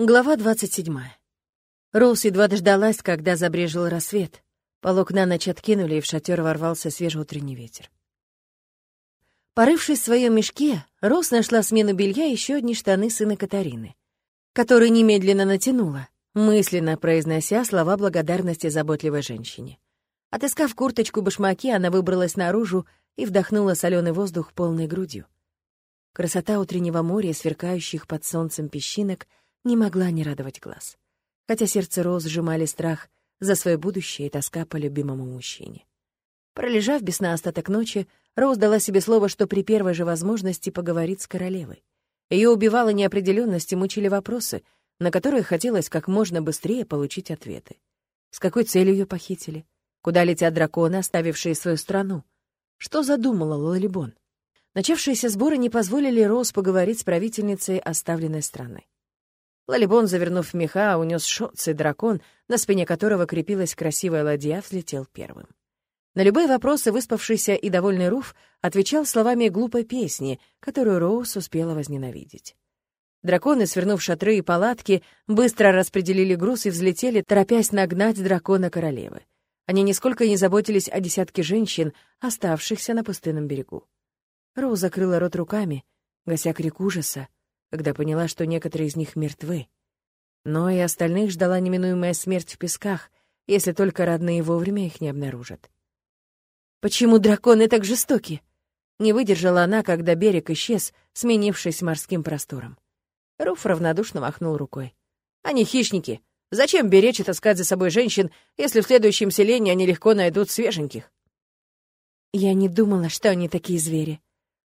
Глава 27. Роуз едва дождалась, когда забрежил рассвет. Полок на ночь откинули, и в шатер ворвался свежий утренний ветер. Порывшись в своем мешке, Роуз нашла смену белья и еще одни штаны сына Катарины, которые немедленно натянула, мысленно произнося слова благодарности заботливой женщине. Отыскав курточку башмаки, она выбралась наружу и вдохнула соленый воздух полной грудью. Красота утреннего моря, сверкающих под солнцем песчинок — не могла не радовать глаз. Хотя сердце Роз сжимали страх за свое будущее и тоска по любимому мужчине. Пролежав без сна остаток ночи, Роуз дала себе слово, что при первой же возможности поговорит с королевой. Ее убивала неопределенность и мучили вопросы, на которые хотелось как можно быстрее получить ответы. С какой целью ее похитили? Куда летят драконы, оставившие свою страну? Что задумала Лалибон? Начавшиеся сборы не позволили Роуз поговорить с правительницей оставленной страны. Лалибон, завернув меха, унес шоцый дракон, на спине которого крепилась красивая ладья, взлетел первым. На любые вопросы выспавшийся и довольный Руф отвечал словами глупой песни, которую Роуз успела возненавидеть. Драконы, свернув шатры и палатки, быстро распределили груз и взлетели, торопясь нагнать дракона королевы. Они нисколько не заботились о десятке женщин, оставшихся на пустынном берегу. Роуз закрыла рот руками, гася крик ужаса, когда поняла, что некоторые из них мертвы. Но и остальных ждала неминуемая смерть в песках, если только родные вовремя их не обнаружат. «Почему драконы так жестоки?» Не выдержала она, когда берег исчез, сменившись морским простором. Руф равнодушно махнул рукой. «Они хищники. Зачем беречь и таскать за собой женщин, если в следующем селении они легко найдут свеженьких?» «Я не думала, что они такие звери».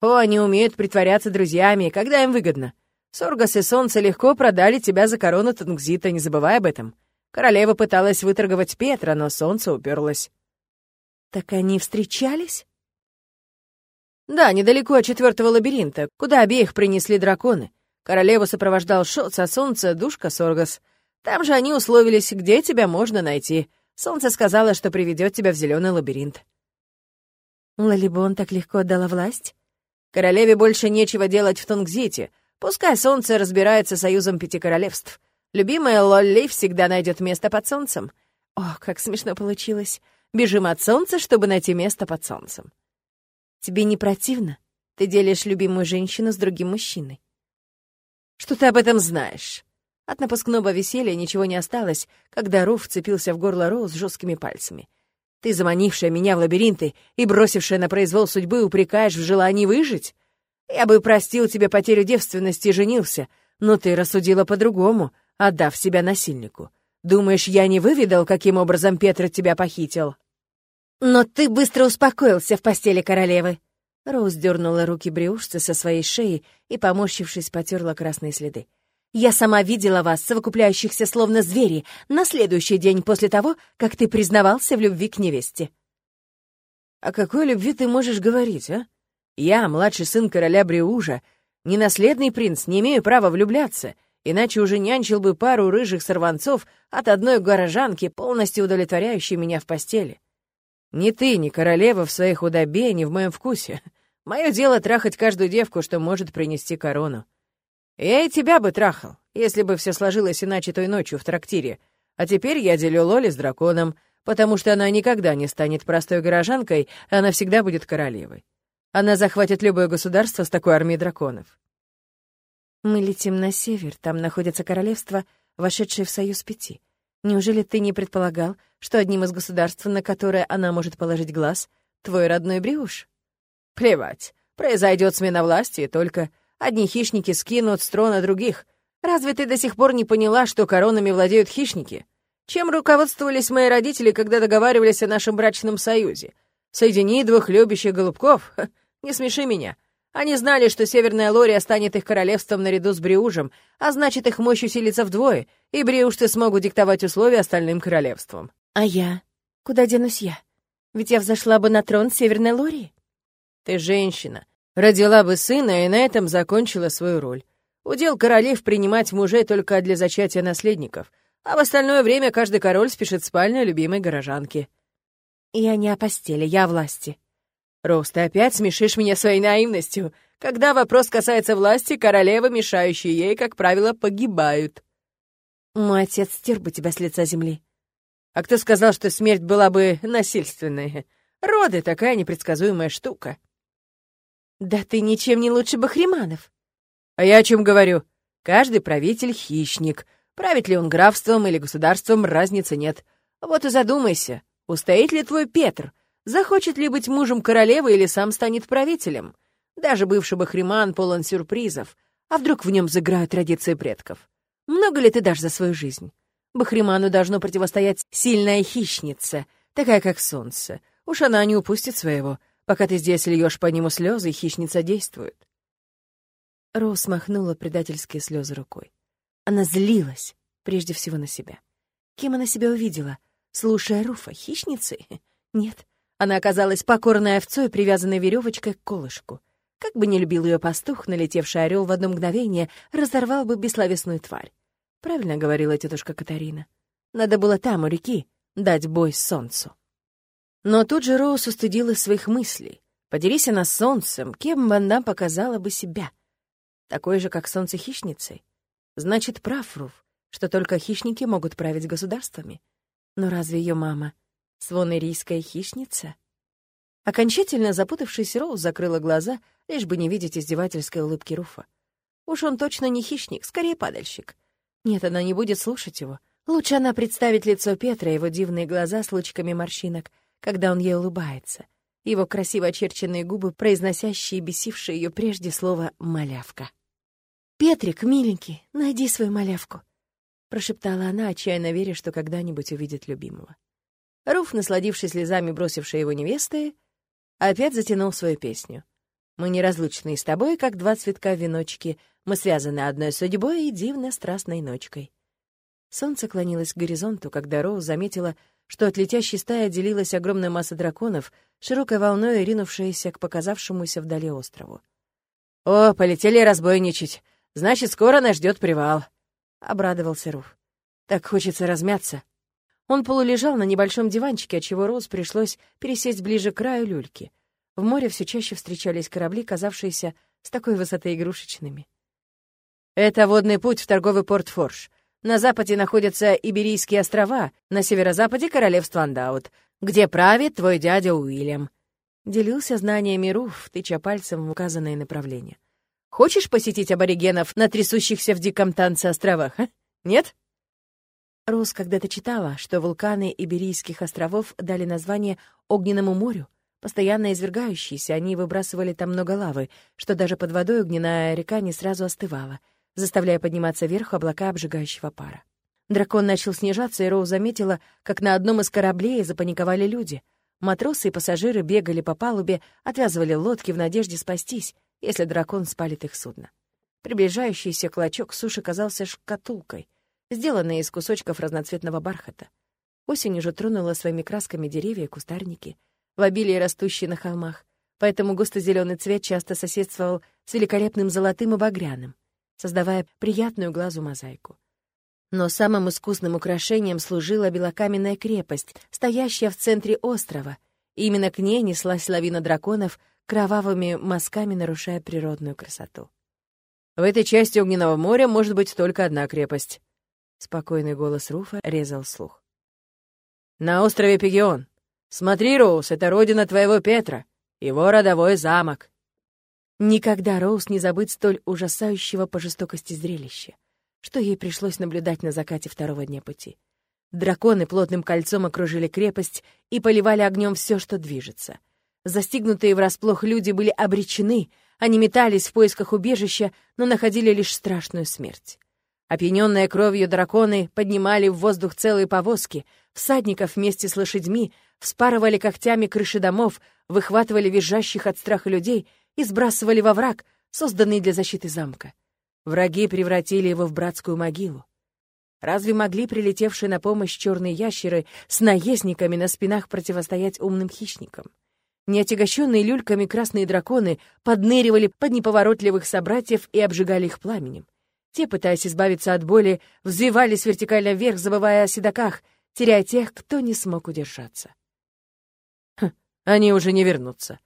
«О, они умеют притворяться друзьями, когда им выгодно. Соргас и Солнце легко продали тебя за корону Тангзита, не забывай об этом. Королева пыталась выторговать Петра, но Солнце уперлось. Так они встречались? Да, недалеко от четвертого лабиринта, куда обеих принесли драконы. Королеву сопровождал Шоц, а Солнце — душка Соргас. Там же они условились, где тебя можно найти. Солнце сказала, что приведет тебя в зеленый лабиринт. Лалибон так легко отдала власть? Королеве больше нечего делать в Тунгзите, Пускай солнце разбирается союзом пяти королевств. Любимая Лолли всегда найдет место под солнцем. О, как смешно получилось. Бежим от солнца, чтобы найти место под солнцем. Тебе не противно? Ты делишь любимую женщину с другим мужчиной. Что ты об этом знаешь? От напускного веселья ничего не осталось, когда Руф вцепился в горло Роуз жесткими пальцами. Ты, заманившая меня в лабиринты и бросившая на произвол судьбы, упрекаешь в желании выжить? Я бы простил тебе потерю девственности и женился, но ты рассудила по-другому, отдав себя насильнику. Думаешь, я не выведал, каким образом Петр тебя похитил?» «Но ты быстро успокоился в постели королевы». Роуз дернула руки брюшца со своей шеи и, поморщившись, потерла красные следы. «Я сама видела вас, совокупляющихся словно звери, на следующий день после того, как ты признавался в любви к невесте». «О какой любви ты можешь говорить, а?» Я, младший сын короля Бриужа, ненаследный принц, не имею права влюбляться, иначе уже нянчил бы пару рыжих сорванцов от одной горожанки, полностью удовлетворяющей меня в постели. Ни ты, ни королева в своей худобе, ни в моем вкусе. Мое дело трахать каждую девку, что может принести корону. Я и тебя бы трахал, если бы все сложилось иначе той ночью в трактире. А теперь я делю Лоли с драконом, потому что она никогда не станет простой горожанкой, она всегда будет королевой. Она захватит любое государство с такой армией драконов. Мы летим на север, там находится королевство, вошедшее в Союз Пяти. Неужели ты не предполагал, что одним из государств, на которое она может положить глаз, твой родной Бриуш? Плевать. Произойдет смена власти, и только одни хищники скинут с трона других. Разве ты до сих пор не поняла, что коронами владеют хищники? Чем руководствовались мои родители, когда договаривались о нашем брачном союзе? Соедини двух любящих голубков? Не смеши меня. Они знали, что Северная Лория станет их королевством наряду с Бриужем, а значит, их мощь усилится вдвое, и Бриужты смогут диктовать условия остальным королевствам. А я? Куда денусь я? Ведь я взошла бы на трон Северной Лории. Ты женщина. Родила бы сына и на этом закончила свою роль. Удел королев принимать мужей только для зачатия наследников, а в остальное время каждый король спешит в спальню любимой горожанки. Я не о постели, я о власти. Роуз, ты опять смешишь меня своей наивностью. Когда вопрос касается власти, королевы, мешающие ей, как правило, погибают. Мой отец стер бы тебя с лица земли. А кто сказал, что смерть была бы насильственной? Роды — такая непредсказуемая штука. Да ты ничем не лучше Бахриманов. А я о чем говорю? Каждый правитель — хищник. Правит ли он графством или государством, разницы нет. Вот и задумайся, устоит ли твой Петр, захочет ли быть мужем королевы или сам станет правителем. Даже бывший Бахриман полон сюрпризов. А вдруг в нем заграют традиции предков? Много ли ты дашь за свою жизнь? Бахриману должно противостоять сильная хищница, такая как солнце. Уж она не упустит своего. Пока ты здесь льешь по нему слезы, хищница действует. Роуз махнула предательские слезы рукой. Она злилась, прежде всего на себя. Кем она себя увидела? Слушая Руфа, хищницей? Нет. Она оказалась покорной овцой, привязанной веревочкой к колышку. Как бы не любил ее пастух, налетевший орел в одно мгновение разорвал бы бессловесную тварь. Правильно говорила тетушка Катарина. Надо было там, у реки, дать бой солнцу. Но тут же Роуз устыдилась своих мыслей. Поделись она с солнцем, кем бы она показала бы себя. Такой же, как солнце хищницей. Значит, прав Руф, что только хищники могут править государствами. Но разве ее мама свонерийская хищница? Окончательно запутавшись, Роуз закрыла глаза, лишь бы не видеть издевательской улыбки Руфа. Уж он точно не хищник, скорее падальщик. Нет, она не будет слушать его. Лучше она представит лицо Петра, его дивные глаза с лучками морщинок, когда он ей улыбается, его красиво очерченные губы, произносящие бесившие ее прежде слово «малявка». «Петрик, миленький, найди свою малявку», — прошептала она, отчаянно веря, что когда-нибудь увидит любимого. Руф, насладившись слезами бросившей его невесты, опять затянул свою песню. «Мы неразлучны с тобой, как два цветка в веночке, мы связаны одной судьбой и дивно страстной ночкой». Солнце клонилось к горизонту, когда Роуз заметила, что от летящей стаи отделилась огромная масса драконов, широкой волной ринувшаяся к показавшемуся вдали острову. «О, полетели разбойничать! Значит, скоро нас ждет привал!» — обрадовался Руф. «Так хочется размяться». Он полулежал на небольшом диванчике, отчего Роуз пришлось пересесть ближе к краю люльки. В море все чаще встречались корабли, казавшиеся с такой высоты игрушечными. «Это водный путь в торговый порт Форш. На западе находятся Иберийские острова, на северо-западе — королевство Андаут, где правит твой дядя Уильям». Делился знаниями Руф, тыча пальцем в указанное направление. «Хочешь посетить аборигенов на трясущихся в диком танце островах, а? Нет?» Рус когда-то читала, что вулканы Иберийских островов дали название Огненному морю. Постоянно извергающиеся, они выбрасывали там много лавы, что даже под водой огненная река не сразу остывала — заставляя подниматься вверх облака обжигающего пара. Дракон начал снижаться, и Роу заметила, как на одном из кораблей запаниковали люди. Матросы и пассажиры бегали по палубе, отвязывали лодки в надежде спастись, если дракон спалит их судно. Приближающийся клочок суши казался шкатулкой, сделанной из кусочков разноцветного бархата. Осень уже тронула своими красками деревья и кустарники, в обилии растущие на холмах, поэтому густо-зеленый цвет часто соседствовал с великолепным золотым и багряным создавая приятную глазу мозаику. Но самым искусным украшением служила белокаменная крепость, стоящая в центре острова. И именно к ней неслась лавина драконов, кровавыми мазками нарушая природную красоту. «В этой части Огненного моря может быть только одна крепость», — спокойный голос Руфа резал слух. «На острове Пегион. Смотри, Роуз, это родина твоего Петра, его родовой замок». Никогда Роуз не забыть столь ужасающего по жестокости зрелища, что ей пришлось наблюдать на закате второго дня пути. Драконы плотным кольцом окружили крепость и поливали огнем все, что движется. Застигнутые врасплох люди были обречены, они метались в поисках убежища, но находили лишь страшную смерть. Опьяненные кровью драконы поднимали в воздух целые повозки, всадников вместе с лошадьми, вспарывали когтями крыши домов, выхватывали визжащих от страха людей — и сбрасывали во враг, созданный для защиты замка. Враги превратили его в братскую могилу. Разве могли прилетевшие на помощь черные ящеры с наездниками на спинах противостоять умным хищникам? Неотягощенные люльками красные драконы подныривали под неповоротливых собратьев и обжигали их пламенем. Те, пытаясь избавиться от боли, взвивались вертикально вверх, забывая о седоках, теряя тех, кто не смог удержаться. «Хм, они уже не вернутся»,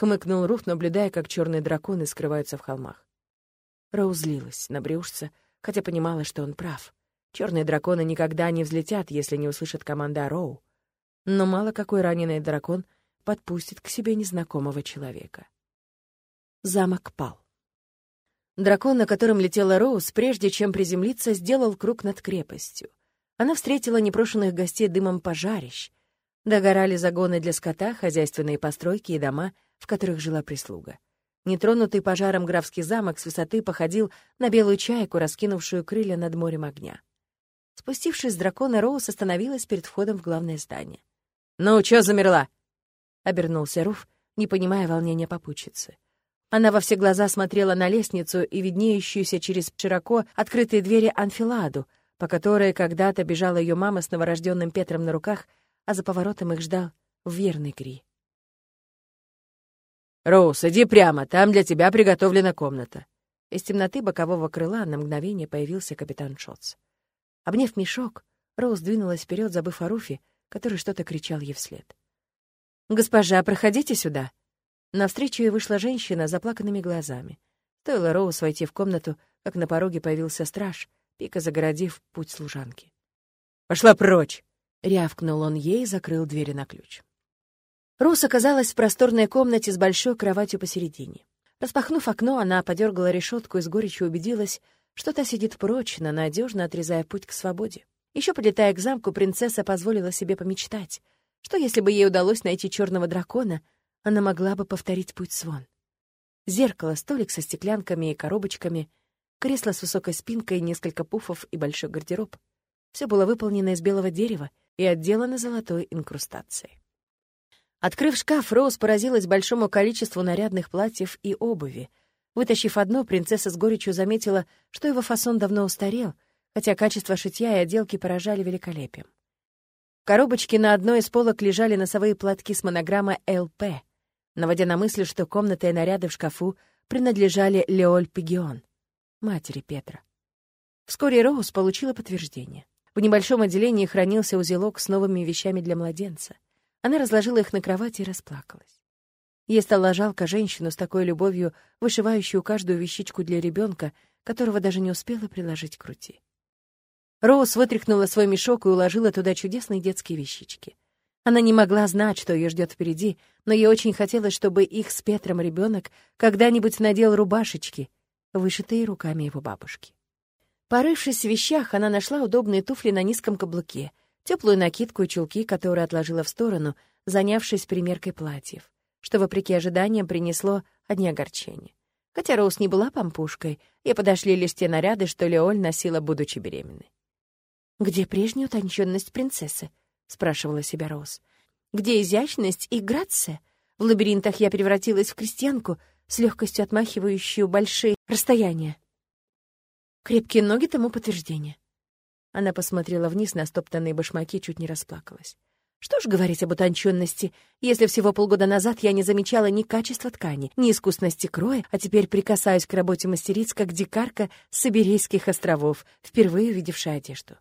хмыкнул Руф, наблюдая, как черные драконы скрываются в холмах. Роуз злилась на Брюшца, хотя понимала, что он прав. Черные драконы никогда не взлетят, если не услышат команды Роу. Но мало какой раненый дракон подпустит к себе незнакомого человека. Замок пал. Дракон, на котором летела Роуз, прежде чем приземлиться, сделал круг над крепостью. Она встретила непрошенных гостей дымом пожарищ. Догорали загоны для скота, хозяйственные постройки и дома, в которых жила прислуга. Нетронутый пожаром графский замок с высоты походил на белую чайку, раскинувшую крылья над морем огня. Спустившись с дракона, Роуз остановилась перед входом в главное здание. «Ну, чё замерла?» — обернулся Руф, не понимая волнения попутчицы. Она во все глаза смотрела на лестницу и виднеющуюся через широко открытые двери анфиладу, по которой когда-то бежала ее мама с новорожденным Петром на руках, а за поворотом их ждал верный Гри. «Роуз, иди прямо, там для тебя приготовлена комната». Из темноты бокового крыла на мгновение появился капитан Шотс. Обняв мешок, Роуз двинулась вперед, забыв о Руфе, который что-то кричал ей вслед. «Госпожа, проходите сюда!» Навстречу ей вышла женщина с заплаканными глазами. Стоило Роуз войти в комнату, как на пороге появился страж, пика загородив путь служанки. «Пошла прочь!» — рявкнул он ей и закрыл двери на ключ. Роуз оказалась в просторной комнате с большой кроватью посередине. Распахнув окно, она подергала решетку и с горечью убедилась, что та сидит прочно, надежно отрезая путь к свободе. Еще подлетая к замку, принцесса позволила себе помечтать, что если бы ей удалось найти черного дракона, она могла бы повторить путь свон. Зеркало, столик со стеклянками и коробочками, кресло с высокой спинкой, несколько пуфов и большой гардероб. Все было выполнено из белого дерева и отделано золотой инкрустацией. Открыв шкаф, Роуз поразилась большому количеству нарядных платьев и обуви. Вытащив одно, принцесса с горечью заметила, что его фасон давно устарел, хотя качество шитья и отделки поражали великолепием. В коробочке на одной из полок лежали носовые платки с монограммой «ЛП», наводя на мысль, что комната и наряды в шкафу принадлежали Леоль Пегион, матери Петра. Вскоре Роуз получила подтверждение. В небольшом отделении хранился узелок с новыми вещами для младенца. Она разложила их на кровати и расплакалась. Ей стало жалко женщину с такой любовью, вышивающую каждую вещичку для ребенка, которого даже не успела приложить к груди. Роуз вытряхнула свой мешок и уложила туда чудесные детские вещички. Она не могла знать, что ее ждет впереди, но ей очень хотелось, чтобы их с Петром ребенок когда-нибудь надел рубашечки, вышитые руками его бабушки. Порывшись в вещах, она нашла удобные туфли на низком каблуке, теплую накидку и чулки, которые отложила в сторону, занявшись примеркой платьев, что, вопреки ожиданиям, принесло одни огорчения. Хотя Роуз не была помпушкой, ей подошли лишь те наряды, что Леоль носила, будучи беременной. «Где прежняя утонченность принцессы?» — спрашивала себя Роуз. «Где изящность и грация? В лабиринтах я превратилась в крестьянку, с легкостью отмахивающую большие расстояния. Крепкие ноги тому подтверждение». Она посмотрела вниз на стоптанные башмаки и чуть не расплакалась. Что ж говорить об утонченности, если всего полгода назад я не замечала ни качества ткани, ни искусности кроя, а теперь прикасаюсь к работе мастериц, как дикарка с Сибирейских островов, впервые увидевшая одежду.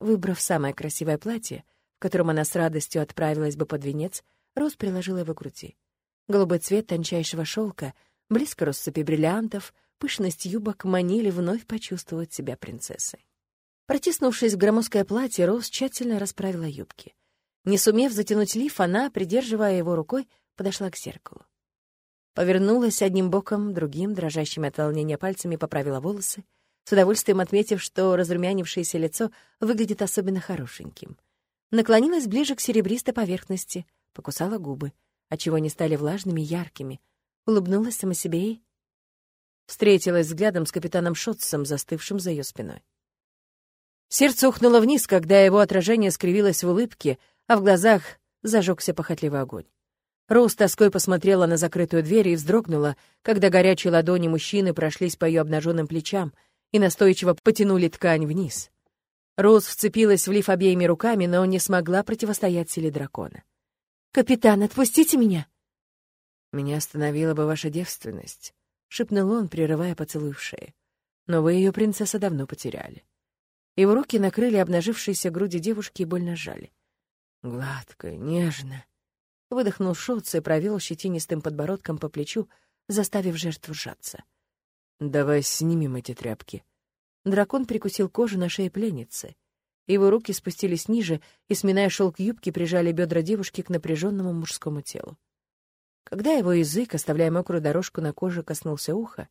Выбрав самое красивое платье, в котором она с радостью отправилась бы под венец, Роз приложила его к груди. Голубой цвет тончайшего шелка, близко россыпи бриллиантов, пышность юбок манили вновь почувствовать себя принцессой. Протиснувшись в громоздкое платье, Роз тщательно расправила юбки. Не сумев затянуть лиф, она, придерживая его рукой, подошла к зеркалу. Повернулась одним боком, другим, дрожащими от волнения пальцами, поправила волосы, с удовольствием отметив, что разрумянившееся лицо выглядит особенно хорошеньким. Наклонилась ближе к серебристой поверхности, покусала губы, отчего они стали влажными и яркими, улыбнулась сама себе и... Встретилась взглядом с капитаном Шотсом, застывшим за ее спиной. Сердце ухнуло вниз, когда его отражение скривилось в улыбке, а в глазах зажегся похотливый огонь. Роуз тоской посмотрела на закрытую дверь и вздрогнула, когда горячие ладони мужчины прошлись по ее обнаженным плечам — и настойчиво потянули ткань вниз. Роуз вцепилась в лиф обеими руками, но не смогла противостоять силе дракона. «Капитан, отпустите меня!» «Меня остановила бы ваша девственность», — шепнул он, прерывая поцелуй в шее. «Но вы ее, принцесса, давно потеряли». Его руки накрыли обнажившиеся груди девушки и больно сжали. «Гладко, нежно», — выдохнул Шоц и провел щетинистым подбородком по плечу, заставив жертву сжаться. «Давай снимем эти тряпки». Дракон прикусил кожу на шее пленницы. Его руки спустились ниже и, сминая шелк юбки, прижали бедра девушки к напряженному мужскому телу. Когда его язык, оставляя мокрую дорожку на коже, коснулся уха,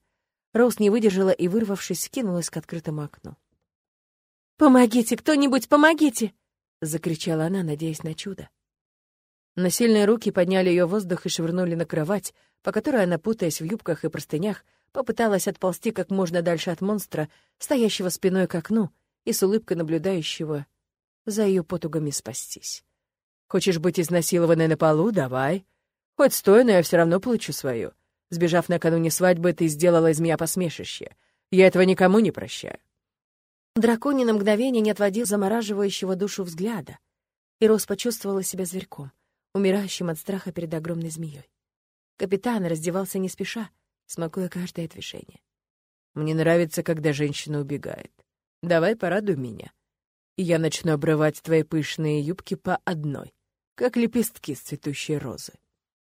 Роуз не выдержала и, вырвавшись, скинулась к открытому окну. «Помогите, кто-нибудь, помогите!» — закричала она, надеясь на чудо. Но сильные руки подняли ее в воздух и швырнули на кровать, по которой она, путаясь в юбках и простынях, попыталась отползти как можно дальше от монстра, стоящего спиной к окну и с улыбкой наблюдающего за ее потугами спастись. «Хочешь быть изнасилованной на полу? Давай. Хоть стой, но я все равно получу свою. Сбежав накануне свадьбы, ты сделала из меня посмешище. Я этого никому не прощаю». Драконий на мгновение не отводил замораживающего душу взгляда, и Рос почувствовала себя зверьком, умирающим от страха перед огромной змеей. Капитан раздевался не спеша, смакуя каждое движение. «Мне нравится, когда женщина убегает. Давай порадуй меня. И я начну обрывать твои пышные юбки по одной, как лепестки с цветущей розы».